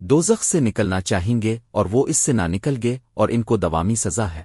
دوزخ سے نکلنا چاہیں گے اور وہ اس سے نہ نکل گے اور ان کو دوامی سزا ہے۔